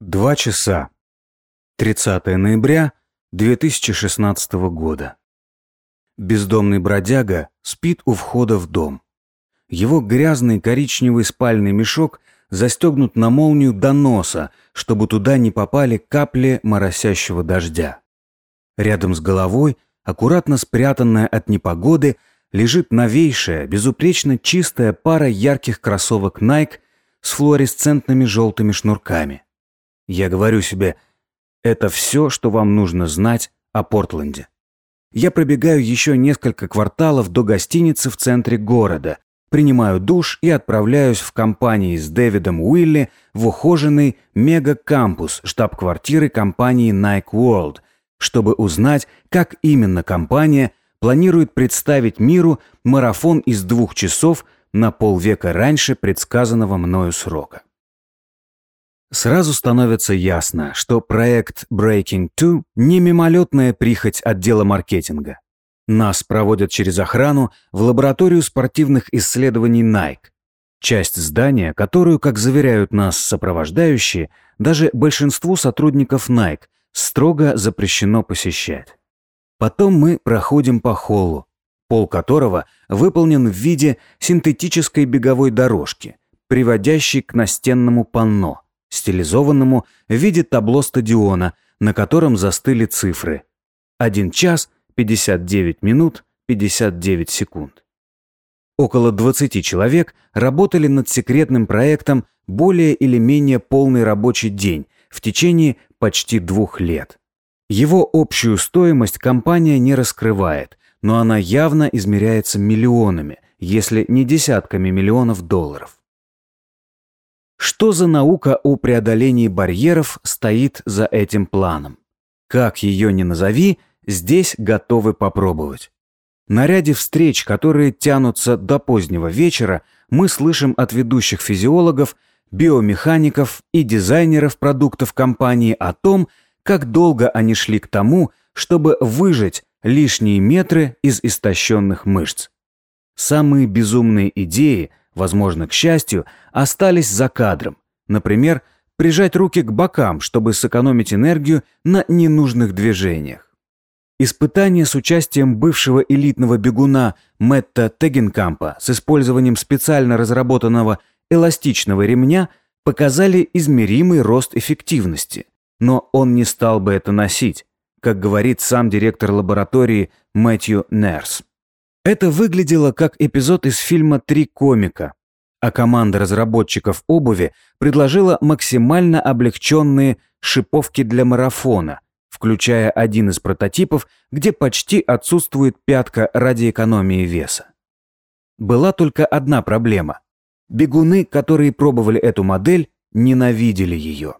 Два часа. 30 ноября 2016 года. Бездомный бродяга спит у входа в дом. Его грязный коричневый спальный мешок застегнут на молнию до носа, чтобы туда не попали капли моросящего дождя. Рядом с головой, аккуратно спрятанная от непогоды, лежит новейшая, безупречно чистая пара ярких кроссовок Nike с флуоресцентными желтыми шнурками. Я говорю себе, это все, что вам нужно знать о Портленде. Я пробегаю еще несколько кварталов до гостиницы в центре города, принимаю душ и отправляюсь в компании с Дэвидом Уилли в ухоженный мега-кампус штаб-квартиры компании Nike World, чтобы узнать, как именно компания планирует представить миру марафон из двух часов на полвека раньше предсказанного мною срока. Сразу становится ясно, что проект Breaking Two не мимолетная прихоть отдела маркетинга. Нас проводят через охрану в лабораторию спортивных исследований Nike, часть здания, которую, как заверяют нас сопровождающие, даже большинству сотрудников Nike строго запрещено посещать. Потом мы проходим по холлу, пол которого выполнен в виде синтетической беговой дорожки, приводящей к настенному панно – стилизованному в виде табло стадиона, на котором застыли цифры. 1 час 59 минут 59 секунд. Около 20 человек работали над секретным проектом более или менее полный рабочий день в течение почти двух лет. Его общую стоимость компания не раскрывает, но она явно измеряется миллионами, если не десятками миллионов долларов. Что за наука о преодолении барьеров стоит за этим планом? Как ее ни назови, здесь готовы попробовать. На ряде встреч, которые тянутся до позднего вечера, мы слышим от ведущих физиологов, биомехаников и дизайнеров продуктов компании о том, как долго они шли к тому, чтобы выжать лишние метры из истощенных мышц. Самые безумные идеи – возможно, к счастью, остались за кадром. Например, прижать руки к бокам, чтобы сэкономить энергию на ненужных движениях. Испытания с участием бывшего элитного бегуна Мэтта Тегенкампа с использованием специально разработанного эластичного ремня показали измеримый рост эффективности, но он не стал бы это носить, как говорит сам директор лаборатории Мэтью Нерс. Это выглядело как эпизод из фильма «Три комика», а команда разработчиков обуви предложила максимально облегченные шиповки для марафона, включая один из прототипов, где почти отсутствует пятка ради экономии веса. Была только одна проблема. Бегуны, которые пробовали эту модель, ненавидели ее.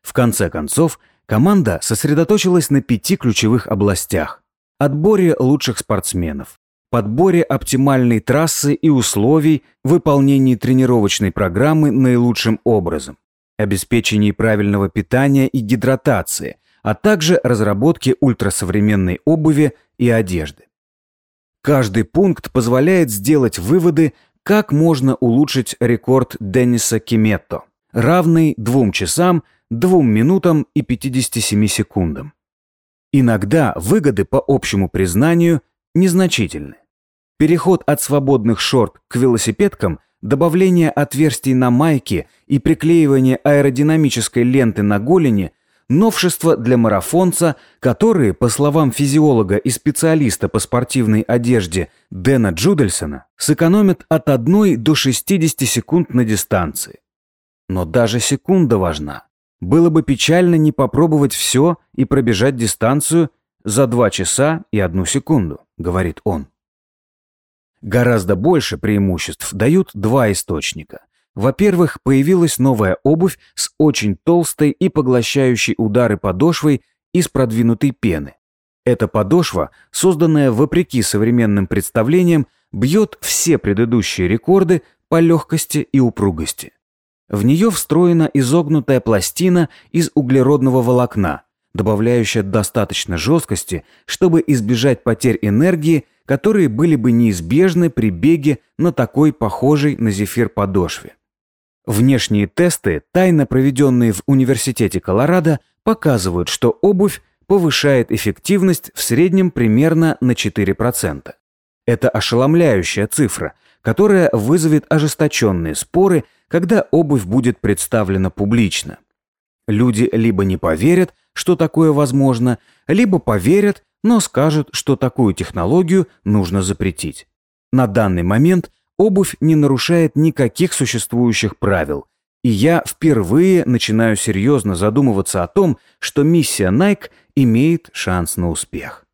В конце концов, команда сосредоточилась на пяти ключевых областях – отборе лучших спортсменов, подборе оптимальной трассы и условий, выполнении тренировочной программы наилучшим образом, обеспечении правильного питания и гидратации, а также разработке ультрасовременной обуви и одежды. Каждый пункт позволяет сделать выводы, как можно улучшить рекорд Денниса Киметто, равный 2 часам, 2 минутам и 57 секундам. Иногда выгоды по общему признанию незначительны. Переход от свободных шорт к велосипедкам, добавление отверстий на майке и приклеивание аэродинамической ленты на голени – новшества для марафонца, которые, по словам физиолога и специалиста по спортивной одежде Дэна Джудельсона, сэкономят от 1 до 60 секунд на дистанции. Но даже секунда важна. Было бы печально не попробовать все и пробежать дистанцию за два часа и одну секунду, говорит он. Гораздо больше преимуществ дают два источника. Во-первых, появилась новая обувь с очень толстой и поглощающей удары подошвой из продвинутой пены. Эта подошва, созданная вопреки современным представлениям, бьет все предыдущие рекорды по легкости и упругости. В нее встроена изогнутая пластина из углеродного волокна, добавляющая достаточно жесткости, чтобы избежать потерь энергии, которые были бы неизбежны при беге на такой похожей на зефир подошве. Внешние тесты, тайно проведенные в Университете Колорадо, показывают, что обувь повышает эффективность в среднем примерно на 4%. Это ошеломляющая цифра, которая вызовет ожесточенные споры, когда обувь будет представлена публично. Люди либо не поверят, что такое возможно, либо поверят, но скажут, что такую технологию нужно запретить. На данный момент обувь не нарушает никаких существующих правил, и я впервые начинаю серьезно задумываться о том, что миссия Nike имеет шанс на успех.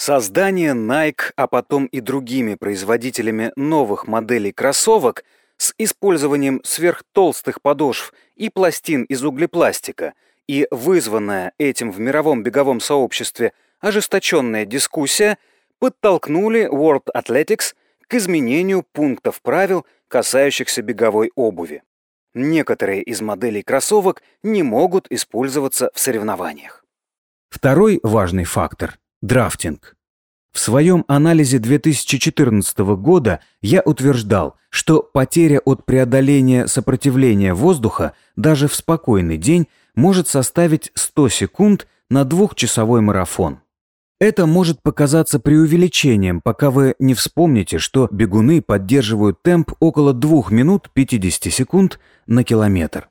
Создание Nike, а потом и другими производителями новых моделей кроссовок с использованием сверхтолстых подошв и пластин из углепластика и вызванная этим в мировом беговом сообществе ожесточенная дискуссия подтолкнули World Athletics к изменению пунктов правил, касающихся беговой обуви. Некоторые из моделей кроссовок не могут использоваться в соревнованиях. Второй важный фактор – драфтинг. В своем анализе 2014 года я утверждал, что потеря от преодоления сопротивления воздуха даже в спокойный день может составить 100 секунд на двухчасовой марафон. Это может показаться преувеличением, пока вы не вспомните, что бегуны поддерживают темп около 2 минут 50 секунд на километр.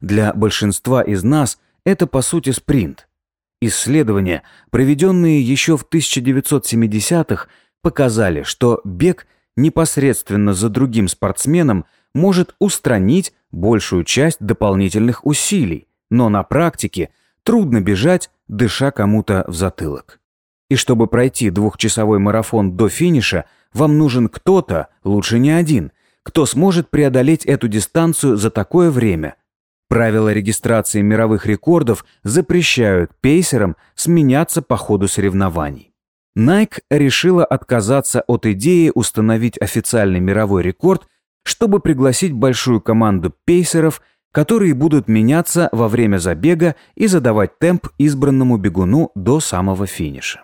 Для большинства из нас это по сути спринт. Исследования, проведенные еще в 1970-х, показали, что бег непосредственно за другим спортсменом может устранить большую часть дополнительных усилий, но на практике трудно бежать, дыша кому-то в затылок. И чтобы пройти двухчасовой марафон до финиша, вам нужен кто-то, лучше не один, кто сможет преодолеть эту дистанцию за такое время. Правила регистрации мировых рекордов запрещают пейсерам сменяться по ходу соревнований. Nike решила отказаться от идеи установить официальный мировой рекорд, чтобы пригласить большую команду пейсеров, которые будут меняться во время забега и задавать темп избранному бегуну до самого финиша.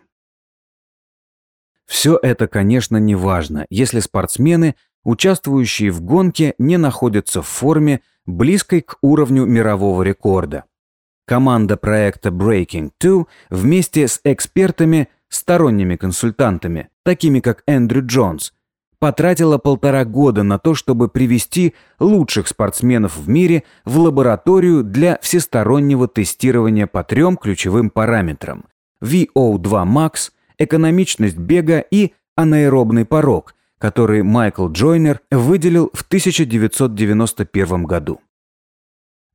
Все это, конечно, не важно, если спортсмены, участвующие в гонке, не находятся в форме, близкой к уровню мирового рекорда. Команда проекта Breaking 2 вместе с экспертами, сторонними консультантами, такими как Эндрю Джонс, потратила полтора года на то, чтобы привести лучших спортсменов в мире в лабораторию для всестороннего тестирования по трем ключевым параметрам – VO2 Max, экономичность бега и анаэробный порог, который Майкл Джойнер выделил в 1991 году.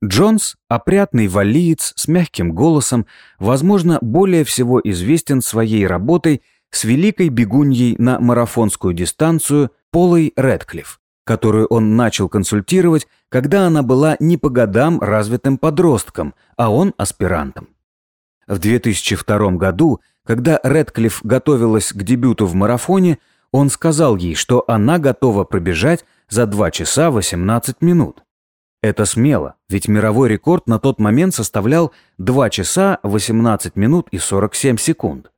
Джонс, опрятный валиец с мягким голосом, возможно, более всего известен своей работой с великой бегуньей на марафонскую дистанцию Полой Редклифф, которую он начал консультировать, когда она была не по годам развитым подростком, а он аспирантом. В 2002 году когда Редклифф готовилась к дебюту в марафоне, он сказал ей, что она готова пробежать за 2 часа 18 минут. Это смело, ведь мировой рекорд на тот момент составлял 2 часа 18 минут и 47 секунд.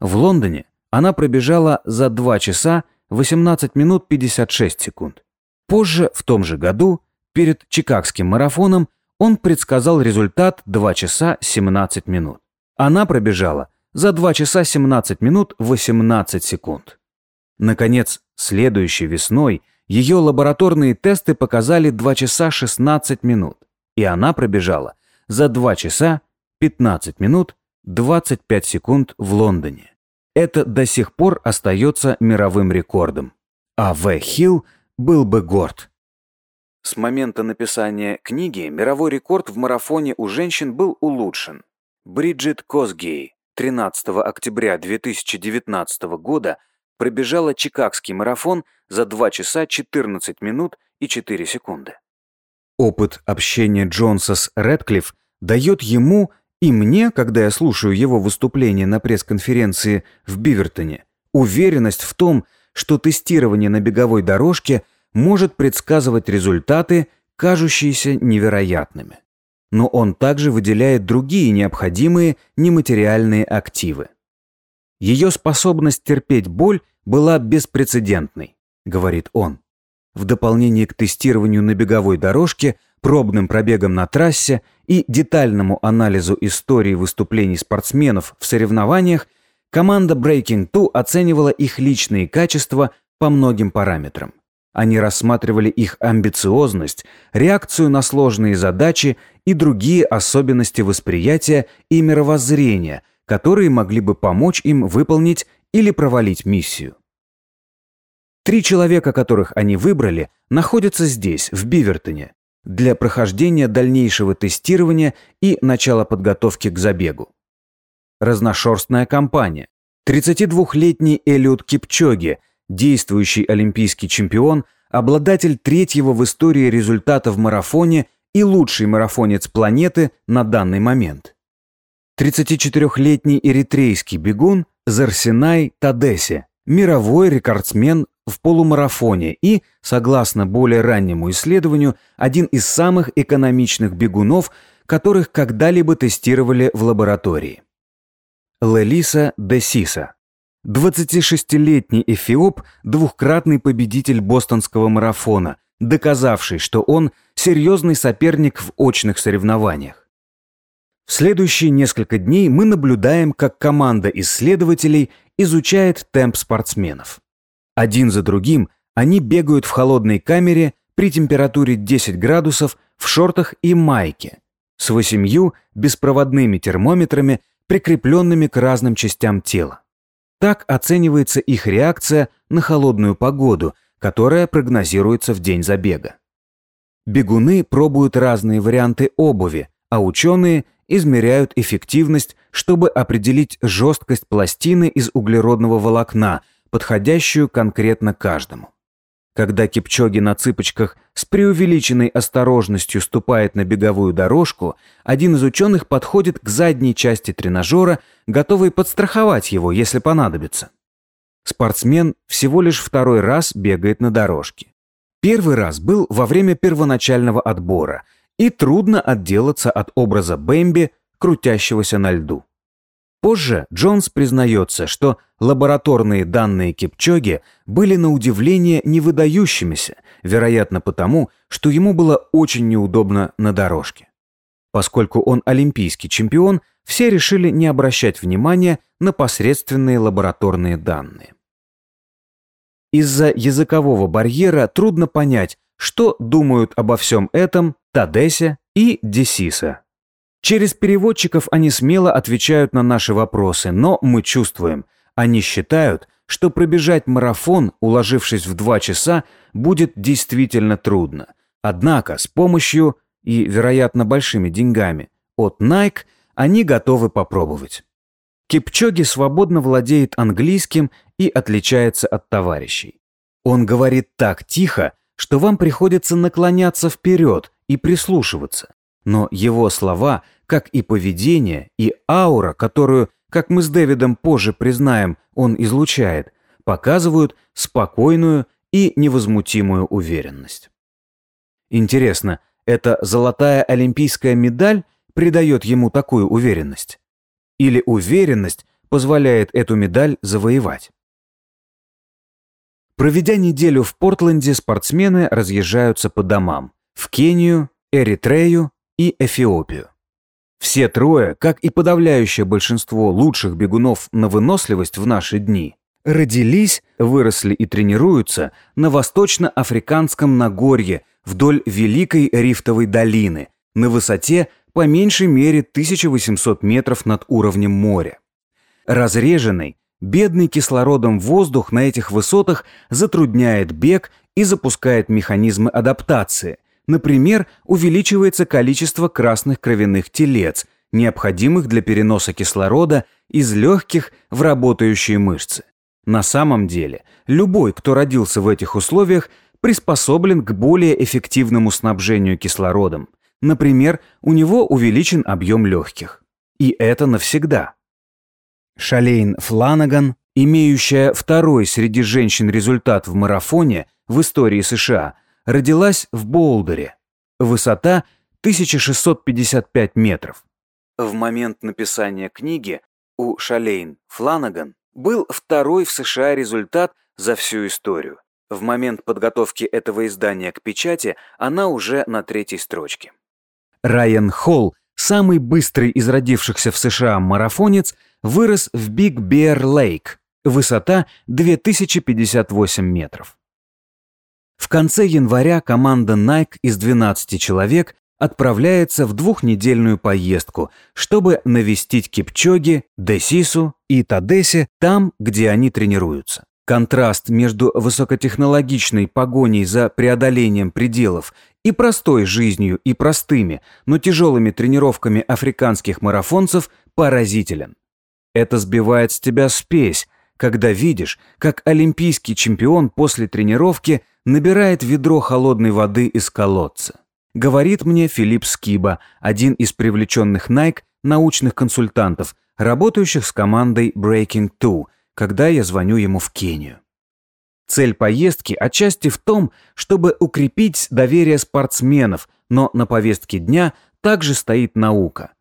В Лондоне она пробежала за 2 часа 18 минут 56 секунд. Позже, в том же году, перед Чикагским марафоном, он предсказал результат 2 часа 17 минут. Она пробежала за 2 часа 17 минут 18 секунд. Наконец, следующей весной ее лабораторные тесты показали 2 часа 16 минут, и она пробежала за 2 часа 15 минут 25 секунд в Лондоне. Это до сих пор остается мировым рекордом. А В. Хилл был бы горд. С момента написания книги мировой рекорд в марафоне у женщин был улучшен. Бриджит Косгей 13 октября 2019 года пробежала Чикагский марафон за 2 часа 14 минут и 4 секунды. Опыт общения Джонса с Рэдклифф дает ему и мне, когда я слушаю его выступление на пресс-конференции в Бивертоне, уверенность в том, что тестирование на беговой дорожке может предсказывать результаты, кажущиеся невероятными но он также выделяет другие необходимые нематериальные активы. Ее способность терпеть боль была беспрецедентной, говорит он. в дополнение к тестированию на беговой дорожке, пробным пробегам на трассе и детальному анализу истории выступлений спортсменов в соревнованиях, команда Breaking Two оценивала их личные качества по многим параметрам. Они рассматривали их амбициозность, реакцию на сложные задачи и другие особенности восприятия и мировоззрения, которые могли бы помочь им выполнить или провалить миссию. Три человека, которых они выбрали, находятся здесь, в Бивертоне, для прохождения дальнейшего тестирования и начала подготовки к забегу. Разношерстная компания. 32-летний Элиот Кипчоги, действующий олимпийский чемпион, обладатель третьего в истории результата в марафоне и лучший марафонец планеты на данный момент. 34-летний эритрейский бегун Зарсинай Тадеси, мировой рекордсмен в полумарафоне и, согласно более раннему исследованию, один из самых экономичных бегунов, которых когда-либо тестировали в лаборатории. Лелиса Десиса 26-летний эфиоп, двухкратный победитель бостонского марафона, доказавший, что он серьезный соперник в очных соревнованиях. В следующие несколько дней мы наблюдаем, как команда исследователей изучает темп спортсменов. Один за другим они бегают в холодной камере при температуре 10 градусов в шортах и майке с восемью беспроводными термометрами, прикрепленными к разным частям тела. Так оценивается их реакция на холодную погоду, которая прогнозируется в день забега. Бегуны пробуют разные варианты обуви, а ученые измеряют эффективность, чтобы определить жесткость пластины из углеродного волокна, подходящую конкретно каждому. Когда Кипчоги на цыпочках с преувеличенной осторожностью ступает на беговую дорожку, один из ученых подходит к задней части тренажера, готовый подстраховать его, если понадобится. Спортсмен всего лишь второй раз бегает на дорожке. Первый раз был во время первоначального отбора, и трудно отделаться от образа Бэмби, крутящегося на льду. Позже Джонс признается, что лабораторные данные Кипчоги были на удивление невыдающимися, вероятно потому, что ему было очень неудобно на дорожке. Поскольку он олимпийский чемпион, все решили не обращать внимания на посредственные лабораторные данные. Из-за языкового барьера трудно понять, что думают обо всем этом Тадеся и Десиса. Через переводчиков они смело отвечают на наши вопросы, но мы чувствуем, они считают, что пробежать марафон, уложившись в два часа, будет действительно трудно. Однако с помощью и, вероятно, большими деньгами от Nike они готовы попробовать. Кипчоги свободно владеет английским и отличается от товарищей. Он говорит так тихо, что вам приходится наклоняться вперед и прислушиваться. Но его слова, как и поведение, и аура, которую, как мы с Дэвидом позже признаем, он излучает, показывают спокойную и невозмутимую уверенность. Интересно, эта золотая олимпийская медаль придает ему такую уверенность? Или уверенность позволяет эту медаль завоевать? Проведя неделю в Портленде, спортсмены разъезжаются по домам в Кению, Эритрею и Эфиопию. Все трое, как и подавляющее большинство лучших бегунов на выносливость в наши дни, родились, выросли и тренируются на восточно-африканском Нагорье вдоль Великой Рифтовой долины на высоте по меньшей мере 1800 метров над уровнем моря. Разреженный, бедный кислородом воздух на этих высотах затрудняет бег и запускает механизмы адаптации, Например, увеличивается количество красных кровяных телец, необходимых для переноса кислорода из легких в работающие мышцы. На самом деле, любой, кто родился в этих условиях, приспособлен к более эффективному снабжению кислородом. Например, у него увеличен объем легких. И это навсегда. Шалейн Фланаган, имеющая второй среди женщин результат в марафоне в истории США – родилась в Болдере. Высота 1655 метров. В момент написания книги у Шалейн Фланаган был второй в США результат за всю историю В момент подготовки этого издания к печати она уже на третьей строчке. Райан Холл, самый быстрый из родившихся в США марафонец, вырос в Биг Бер Лейк, высота 2058 метров. В конце января команда Nike из 12 человек отправляется в двухнедельную поездку, чтобы навестить Кипчоги, Десису и Тадесе там, где они тренируются. Контраст между высокотехнологичной погоней за преодолением пределов и простой жизнью и простыми, но тяжелыми тренировками африканских марафонцев поразителен. Это сбивает с тебя спесь, когда видишь, как олимпийский чемпион после тренировки набирает ведро холодной воды из колодца. Говорит мне Филипп Скиба, один из привлеченных Nike научных консультантов, работающих с командой Breaking Two, когда я звоню ему в Кению. Цель поездки отчасти в том, чтобы укрепить доверие спортсменов, но на повестке дня также стоит наука.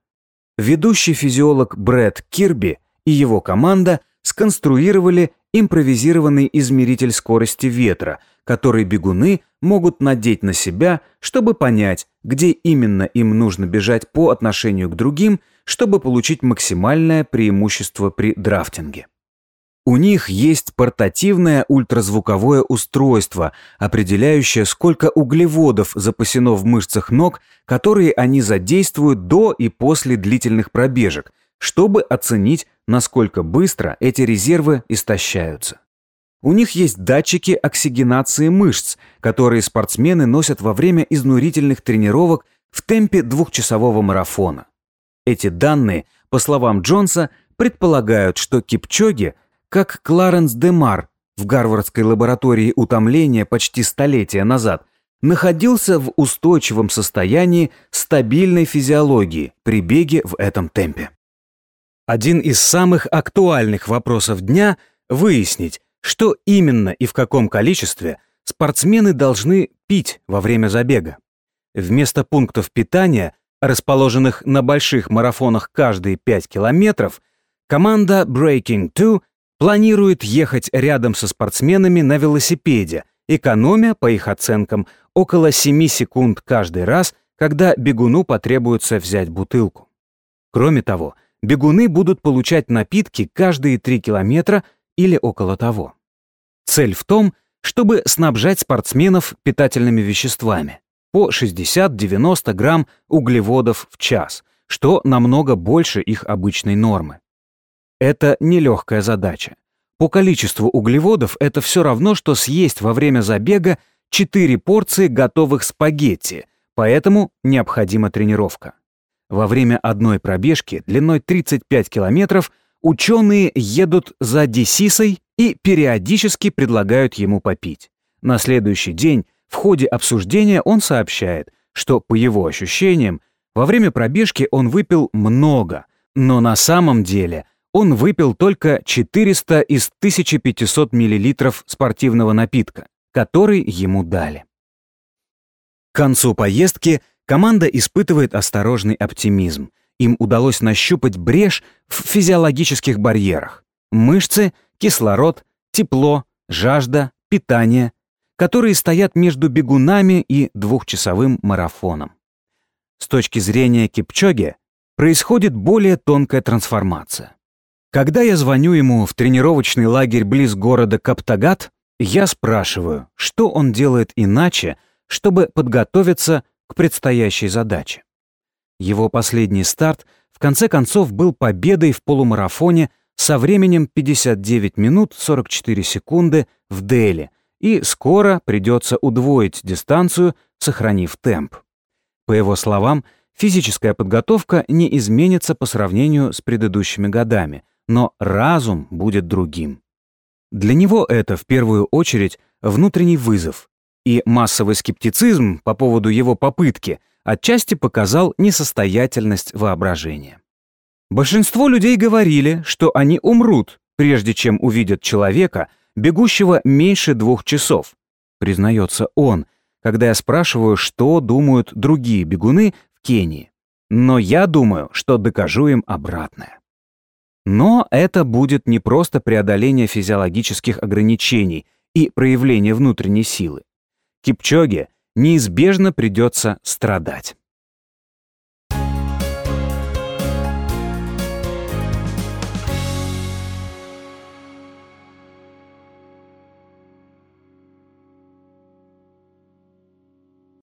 Ведущий физиолог Брэд Кирби и его команда сконструировали импровизированный измеритель скорости ветра, который бегуны могут надеть на себя, чтобы понять, где именно им нужно бежать по отношению к другим, чтобы получить максимальное преимущество при драфтинге. У них есть портативное ультразвуковое устройство, определяющее, сколько углеводов запасено в мышцах ног, которые они задействуют до и после длительных пробежек, чтобы оценить, насколько быстро эти резервы истощаются. У них есть датчики оксигенации мышц, которые спортсмены носят во время изнурительных тренировок в темпе двухчасового марафона. Эти данные, по словам Джонса, предполагают, что Кипчоги – как Кларенс Демар в Гарвардской лаборатории утомления почти столетия назад находился в устойчивом состоянии стабильной физиологии при беге в этом темпе. Один из самых актуальных вопросов дня – выяснить, что именно и в каком количестве спортсмены должны пить во время забега. Вместо пунктов питания, расположенных на больших марафонах каждые 5 километров, команда Breaking Two планирует ехать рядом со спортсменами на велосипеде, экономя, по их оценкам, около 7 секунд каждый раз, когда бегуну потребуется взять бутылку. Кроме того, бегуны будут получать напитки каждые 3 километра или около того. Цель в том, чтобы снабжать спортсменов питательными веществами по 60-90 грамм углеводов в час, что намного больше их обычной нормы. Это нелегкая задача. По количеству углеводов это все равно, что съесть во время забега 4 порции готовых спагетти, поэтому необходима тренировка. Во время одной пробежки длиной 35 километров ученые едут за Десисой и периодически предлагают ему попить. На следующий день в ходе обсуждения он сообщает, что, по его ощущениям, во время пробежки он выпил много, но на самом деле – он выпил только 400 из 1500 мл спортивного напитка, который ему дали. К концу поездки команда испытывает осторожный оптимизм. Им удалось нащупать брешь в физиологических барьерах. Мышцы, кислород, тепло, жажда, питание, которые стоят между бегунами и двухчасовым марафоном. С точки зрения Кипчоги происходит более тонкая трансформация. Когда я звоню ему в тренировочный лагерь близ города Каптагат, я спрашиваю, что он делает иначе, чтобы подготовиться к предстоящей задаче. Его последний старт в конце концов был победой в полумарафоне со временем 59 минут 44 секунды в Дели, и скоро придется удвоить дистанцию, сохранив темп. По его словам, физическая подготовка не изменится по сравнению с предыдущими годами — но разум будет другим. Для него это, в первую очередь, внутренний вызов, и массовый скептицизм по поводу его попытки отчасти показал несостоятельность воображения. Большинство людей говорили, что они умрут, прежде чем увидят человека, бегущего меньше двух часов, признается он, когда я спрашиваю, что думают другие бегуны в Кении. Но я думаю, что докажу им обратное. Но это будет не просто преодоление физиологических ограничений и проявление внутренней силы, Кипчоге неизбежно придется страдать.